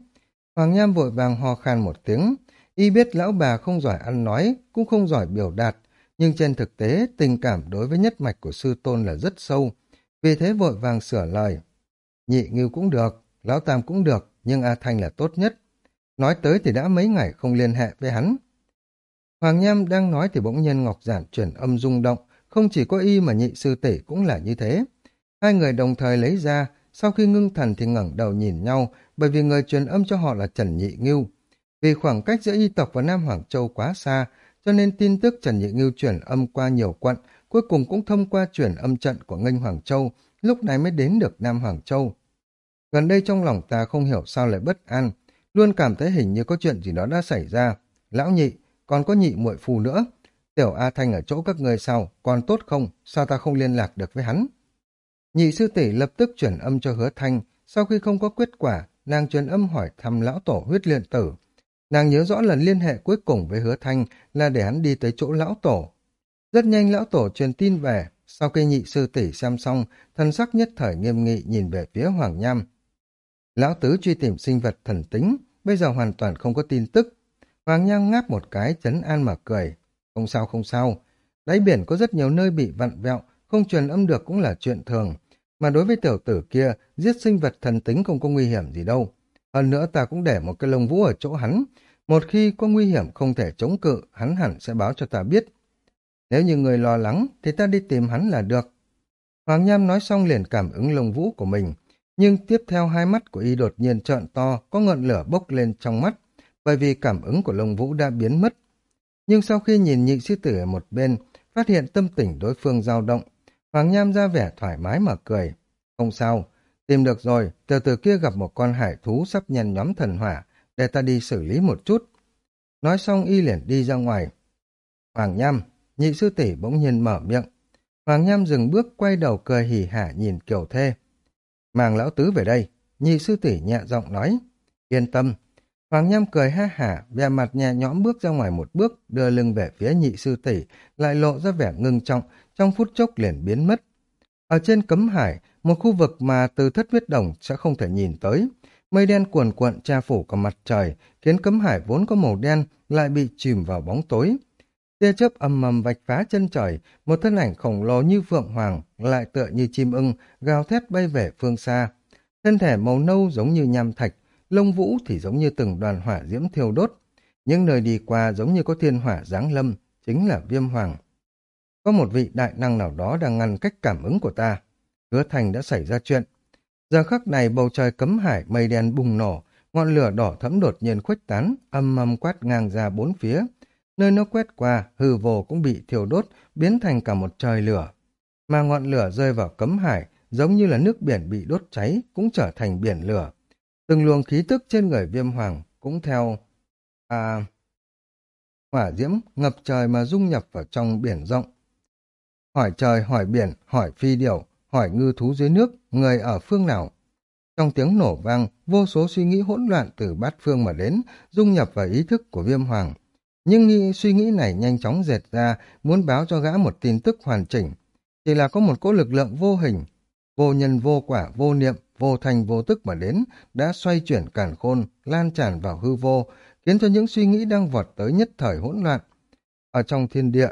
Hoàng Nham vội vàng ho khan một tiếng, y biết lão bà không giỏi ăn nói, cũng không giỏi biểu đạt, nhưng trên thực tế tình cảm đối với nhất mạch của sư tôn là rất sâu, vì thế vội vàng sửa lời. Nhị ngưu cũng được, lão tam cũng được, nhưng A Thanh là tốt nhất. Nói tới thì đã mấy ngày không liên hệ với hắn. Hoàng Nham đang nói thì bỗng nhiên Ngọc Giản chuyển âm rung động, không chỉ có y mà nhị sư tỷ cũng là như thế. Hai người đồng thời lấy ra, sau khi ngưng thần thì ngẩng đầu nhìn nhau, bởi vì người truyền âm cho họ là Trần Nhị Ngưu. Vì khoảng cách giữa y tộc và Nam Hoàng Châu quá xa, cho nên tin tức Trần Nhị Ngưu chuyển âm qua nhiều quận, cuối cùng cũng thông qua chuyển âm trận của ngân Hoàng Châu, lúc này mới đến được Nam Hoàng Châu. Gần đây trong lòng ta không hiểu sao lại bất an, luôn cảm thấy hình như có chuyện gì đó đã xảy ra. Lão nhị, còn có nhị muội phù nữa. Tiểu A Thanh ở chỗ các người sao, còn tốt không, sao ta không liên lạc được với hắn? Nhị sư tỷ lập tức chuyển âm cho hứa thanh, sau khi không có kết quả, nàng truyền âm hỏi thăm lão tổ huyết luyện tử. Nàng nhớ rõ lần liên hệ cuối cùng với hứa thanh là để hắn đi tới chỗ lão tổ. Rất nhanh lão tổ truyền tin về, sau khi nhị sư tỷ xem xong, thần sắc nhất thời nghiêm nghị nhìn về phía Hoàng Nham. Lão tứ truy tìm sinh vật thần tính, bây giờ hoàn toàn không có tin tức. Hoàng Nham ngáp một cái, chấn an mà cười. Không sao không sao, đáy biển có rất nhiều nơi bị vặn vẹo, không truyền âm được cũng là chuyện thường. Mà đối với tiểu tử kia, giết sinh vật thần tính không có nguy hiểm gì đâu. Hơn nữa ta cũng để một cái lông vũ ở chỗ hắn. Một khi có nguy hiểm không thể chống cự, hắn hẳn sẽ báo cho ta biết. Nếu như người lo lắng, thì ta đi tìm hắn là được. Hoàng Nham nói xong liền cảm ứng lông vũ của mình. Nhưng tiếp theo hai mắt của y đột nhiên trợn to, có ngọn lửa bốc lên trong mắt, bởi vì cảm ứng của lông vũ đã biến mất. Nhưng sau khi nhìn nhị sư tử ở một bên, phát hiện tâm tình đối phương dao động, Hoàng Nham ra vẻ thoải mái mà cười. Không sao, tìm được rồi, từ từ kia gặp một con hải thú sắp nhăn nhóm thần hỏa, để ta đi xử lý một chút. Nói xong y liền đi ra ngoài. Hoàng Nham, nhị sư tỷ bỗng nhiên mở miệng. Hoàng Nham dừng bước quay đầu cười hỉ hả nhìn kiểu thê. màng lão tứ về đây, nhị sư tỷ nhẹ giọng nói. Yên tâm. Hoàng Nham cười ha hả, vẻ mặt nhẹ nhõm bước ra ngoài một bước, đưa lưng về phía nhị sư tỷ, lại lộ ra vẻ ngưng trọng, trong phút chốc liền biến mất. Ở trên cấm hải, một khu vực mà từ thất huyết đồng sẽ không thể nhìn tới, mây đen cuồn cuộn che phủ cả mặt trời, khiến cấm hải vốn có màu đen lại bị chìm vào bóng tối. Tia chớp ầm ầm vạch phá chân trời, một thân ảnh khổng lồ như phượng hoàng, lại tựa như chim ưng, gào thét bay về phương xa. Thân thể màu nâu giống như nham thạch, lông vũ thì giống như từng đoàn hỏa diễm thiêu đốt. Những nơi đi qua giống như có thiên hỏa giáng lâm, chính là viêm hoàng. Có một vị đại năng nào đó đang ngăn cách cảm ứng của ta. Hứa thành đã xảy ra chuyện. Giờ khắc này bầu trời cấm hải mây đen bùng nổ, ngọn lửa đỏ thẫm đột nhiên khuếch tán, âm âm quát ngang ra bốn phía. Nơi nó quét qua, hư vô cũng bị thiêu đốt, biến thành cả một trời lửa. Mà ngọn lửa rơi vào cấm hải, giống như là nước biển bị đốt cháy, cũng trở thành biển lửa. Từng luồng khí tức trên người viêm hoàng cũng theo... À... hỏa diễm ngập trời mà dung nhập vào trong biển rộng. Hỏi trời, hỏi biển, hỏi phi điểu, hỏi ngư thú dưới nước, người ở phương nào. Trong tiếng nổ vang, vô số suy nghĩ hỗn loạn từ bát phương mà đến, dung nhập vào ý thức của viêm hoàng. Nhưng nghĩ suy nghĩ này nhanh chóng dệt ra, muốn báo cho gã một tin tức hoàn chỉnh. Chỉ là có một cỗ lực lượng vô hình, vô nhân vô quả, vô niệm, vô thành vô tức mà đến, đã xoay chuyển cản khôn, lan tràn vào hư vô, khiến cho những suy nghĩ đang vọt tới nhất thời hỗn loạn. Ở trong thiên địa,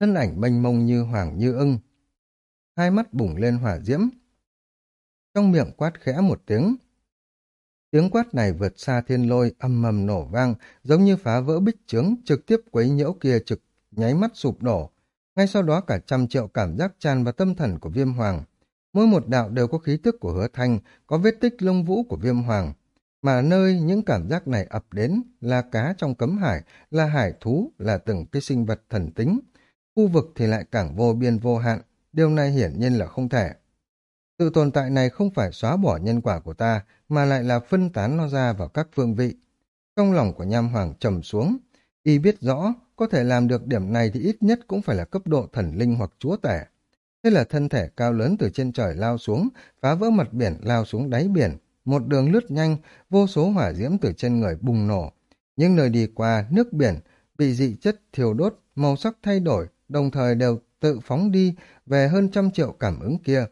thân ảnh mênh mông như hoàng như ưng, hai mắt bùng lên hỏa diễm, trong miệng quát khẽ một tiếng. Tiếng quát này vượt xa thiên lôi, âm mầm nổ vang, giống như phá vỡ bích trướng, trực tiếp quấy nhiễu kia trực, nháy mắt sụp đổ. Ngay sau đó cả trăm triệu cảm giác tràn vào tâm thần của viêm hoàng. Mỗi một đạo đều có khí tức của hứa thanh, có vết tích lông vũ của viêm hoàng. Mà nơi những cảm giác này ập đến là cá trong cấm hải, là hải thú, là từng cái sinh vật thần tính. Khu vực thì lại càng vô biên vô hạn, điều này hiển nhiên là không thể. Sự tồn tại này không phải xóa bỏ nhân quả của ta, mà lại là phân tán nó ra vào các phương vị. Trong lòng của Nham Hoàng trầm xuống, y biết rõ, có thể làm được điểm này thì ít nhất cũng phải là cấp độ thần linh hoặc chúa tể. Thế là thân thể cao lớn từ trên trời lao xuống, phá vỡ mặt biển lao xuống đáy biển, một đường lướt nhanh, vô số hỏa diễm từ trên người bùng nổ. Nhưng nơi đi qua, nước biển bị dị chất thiêu đốt, màu sắc thay đổi, đồng thời đều tự phóng đi về hơn trăm triệu cảm ứng kia.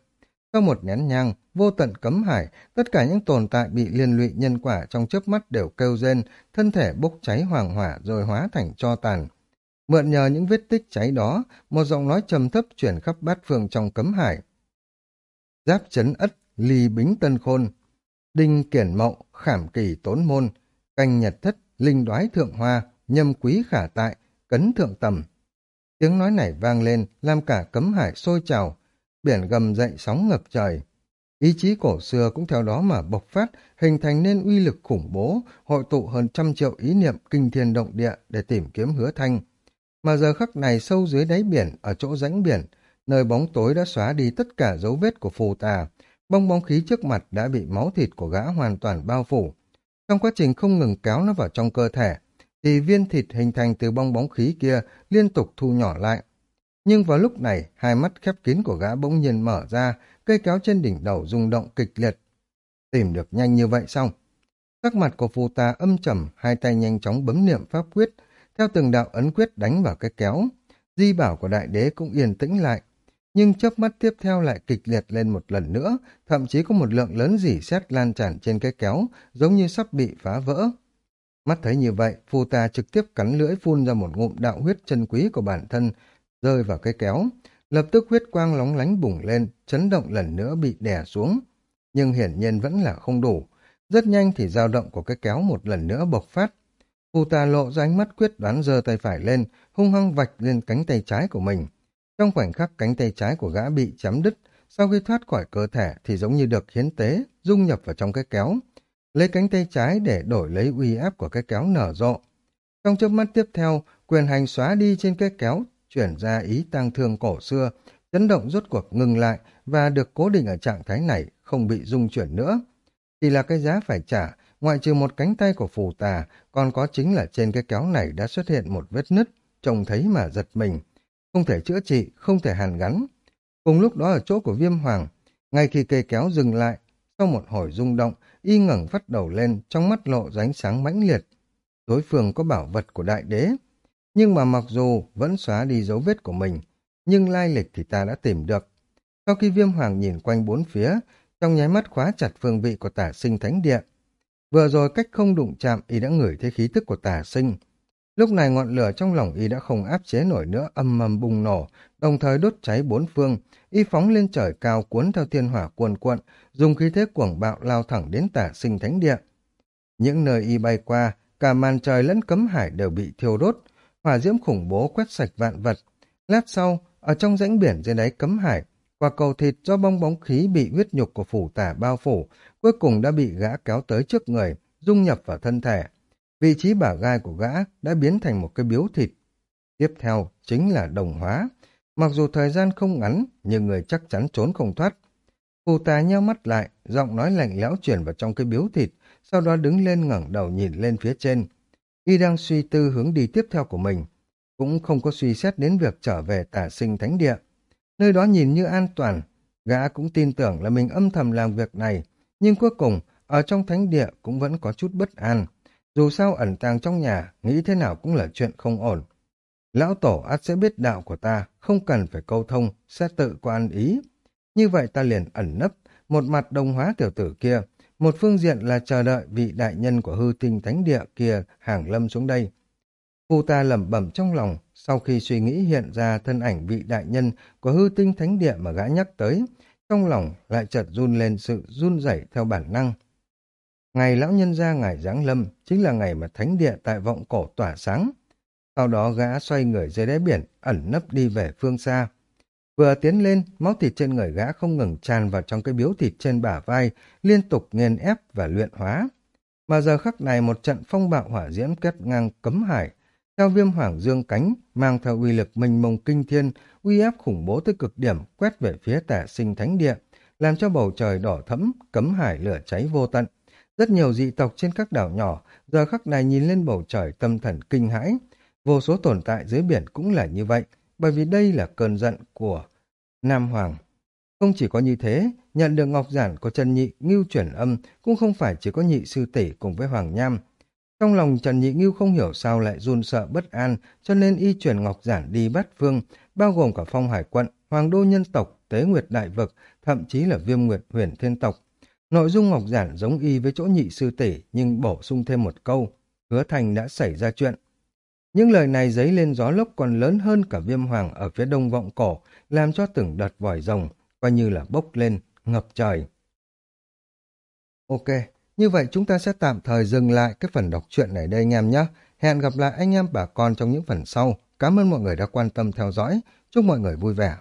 Sau một nén nhang, vô tận cấm hải, tất cả những tồn tại bị liên lụy nhân quả trong chớp mắt đều kêu rên, thân thể bốc cháy hoàng hỏa rồi hóa thành cho tàn. Mượn nhờ những vết tích cháy đó, một giọng nói trầm thấp chuyển khắp bát phương trong cấm hải. Giáp chấn ất, ly bính tân khôn, đinh kiển mậu, khảm kỳ tốn môn, canh nhật thất, linh đoái thượng hoa, nhâm quý khả tại, cấn thượng tầm. Tiếng nói này vang lên, làm cả cấm hải sôi trào, biển gầm dậy sóng ngập trời. Ý chí cổ xưa cũng theo đó mà bộc phát, hình thành nên uy lực khủng bố, hội tụ hơn trăm triệu ý niệm kinh thiên động địa để tìm kiếm hứa thanh. Mà giờ khắc này sâu dưới đáy biển, ở chỗ rãnh biển, nơi bóng tối đã xóa đi tất cả dấu vết của phù tà, bong bóng khí trước mặt đã bị máu thịt của gã hoàn toàn bao phủ. Trong quá trình không ngừng kéo nó vào trong cơ thể, thì viên thịt hình thành từ bong bóng khí kia liên tục thu nhỏ lại, nhưng vào lúc này, hai mắt khép kín của gã bỗng nhiên mở ra, cây kéo trên đỉnh đầu rung động kịch liệt. Tìm được nhanh như vậy xong. Sắc mặt của phù ta âm trầm, hai tay nhanh chóng bấm niệm pháp quyết, theo từng đạo ấn quyết đánh vào cái kéo. Di bảo của đại đế cũng yên tĩnh lại. Nhưng chớp mắt tiếp theo lại kịch liệt lên một lần nữa, thậm chí có một lượng lớn dỉ xét lan tràn trên cái kéo, giống như sắp bị phá vỡ. Mắt thấy như vậy, Phu ta trực tiếp cắn lưỡi phun ra một ngụm đạo huyết chân quý của bản thân, rơi vào cái kéo. Lập tức huyết quang lóng lánh bùng lên, chấn động lần nữa bị đè xuống. Nhưng hiển nhiên vẫn là không đủ. Rất nhanh thì dao động của cái kéo một lần nữa bộc phát. Phu ta lộ ra ánh mắt quyết đoán giơ tay phải lên, hung hăng vạch lên cánh tay trái của mình. Trong khoảnh khắc cánh tay trái của gã bị chém đứt, sau khi thoát khỏi cơ thể thì giống như được hiến tế, dung nhập vào trong cái kéo. Lấy cánh tay trái để đổi lấy uy áp của cái kéo nở rộ. Trong chớp mắt tiếp theo, quyền hành xóa đi trên cái kéo chuyển ra ý tang thương cổ xưa, chấn động rốt cuộc ngừng lại và được cố định ở trạng thái này, không bị rung chuyển nữa. Chỉ là cái giá phải trả, ngoại trừ một cánh tay của phù tà, còn có chính là trên cái kéo này đã xuất hiện một vết nứt, trông thấy mà giật mình. Không thể chữa trị, không thể hàn gắn. Cùng lúc đó ở chỗ của viêm hoàng, ngay khi cây kéo dừng lại, sau một hồi rung động, y ngẩng phát đầu lên, trong mắt lộ ránh sáng mãnh liệt. Đối phương có bảo vật của đại đế, nhưng mà mặc dù vẫn xóa đi dấu vết của mình, nhưng lai lịch thì ta đã tìm được. Sau khi viêm hoàng nhìn quanh bốn phía, trong nháy mắt khóa chặt phương vị của tả sinh thánh địa. Vừa rồi cách không đụng chạm, y đã ngửi thấy khí tức của tả sinh. Lúc này ngọn lửa trong lòng y đã không áp chế nổi nữa âm mầm bùng nổ, đồng thời đốt cháy bốn phương, y phóng lên trời cao cuốn theo thiên hỏa cuồn cuộn, dùng khí thế cuồng bạo lao thẳng đến tả sinh thánh địa. Những nơi y bay qua, cả màn trời lẫn cấm hải đều bị thiêu đốt, hỏa diễm khủng bố quét sạch vạn vật. Lát sau, ở trong rãnh biển dưới đáy cấm hải, quả cầu thịt do bong bóng khí bị huyết nhục của phủ tả bao phủ, cuối cùng đã bị gã kéo tới trước người, dung nhập vào thân thể. Vị trí bả gai của gã đã biến thành một cái biếu thịt. Tiếp theo chính là đồng hóa. Mặc dù thời gian không ngắn, nhưng người chắc chắn trốn không thoát. Phù tá nheo mắt lại, giọng nói lạnh lẽo chuyển vào trong cái biếu thịt, sau đó đứng lên ngẩng đầu nhìn lên phía trên. Y đang suy tư hướng đi tiếp theo của mình, cũng không có suy xét đến việc trở về tả sinh thánh địa. Nơi đó nhìn như an toàn, gã cũng tin tưởng là mình âm thầm làm việc này, nhưng cuối cùng, ở trong thánh địa cũng vẫn có chút bất an. Dù sao ẩn tàng trong nhà, nghĩ thế nào cũng là chuyện không ổn. Lão Tổ ắt sẽ biết đạo của ta, không cần phải câu thông, sẽ tự có ăn ý. Như vậy ta liền ẩn nấp, một mặt đồng hóa tiểu tử kia, một phương diện là chờ đợi vị đại nhân của hư tinh thánh địa kia hàng lâm xuống đây. Phu ta lẩm bẩm trong lòng, sau khi suy nghĩ hiện ra thân ảnh vị đại nhân của hư tinh thánh địa mà gã nhắc tới, trong lòng lại chợt run lên sự run rẩy theo bản năng. Ngày lão nhân ra ngày giáng lâm chính là ngày mà thánh địa tại vọng cổ tỏa sáng. Sau đó gã xoay người dưới đáy biển, ẩn nấp đi về phương xa. Vừa tiến lên, máu thịt trên người gã không ngừng tràn vào trong cái biếu thịt trên bả vai, liên tục nghiền ép và luyện hóa. Mà giờ khắc này một trận phong bạo hỏa diễm kết ngang cấm hải, theo viêm hoàng dương cánh, mang theo uy lực mênh mông kinh thiên, uy áp khủng bố tới cực điểm quét về phía tả sinh thánh địa, làm cho bầu trời đỏ thẫm, cấm hải lửa cháy vô tận. Rất nhiều dị tộc trên các đảo nhỏ, giờ khắc này nhìn lên bầu trời tâm thần kinh hãi. Vô số tồn tại dưới biển cũng là như vậy, bởi vì đây là cơn giận của Nam Hoàng. Không chỉ có như thế, nhận được ngọc giản của Trần Nhị Ngưu chuyển âm cũng không phải chỉ có nhị sư tỷ cùng với Hoàng Nham. Trong lòng Trần Nhị Ngưu không hiểu sao lại run sợ bất an, cho nên y chuyển ngọc giản đi bắt phương, bao gồm cả phong hải quận, hoàng đô nhân tộc, tế nguyệt đại vực, thậm chí là viêm nguyệt huyền thiên tộc. Nội dung ngọc giản giống y với chỗ nhị sư tỷ nhưng bổ sung thêm một câu, hứa thành đã xảy ra chuyện. Những lời này dấy lên gió lốc còn lớn hơn cả viêm hoàng ở phía đông vọng cổ, làm cho từng đợt vòi rồng, coi như là bốc lên, ngập trời. Ok, như vậy chúng ta sẽ tạm thời dừng lại cái phần đọc truyện này đây anh em nhé. Hẹn gặp lại anh em bà con trong những phần sau. Cảm ơn mọi người đã quan tâm theo dõi. Chúc mọi người vui vẻ.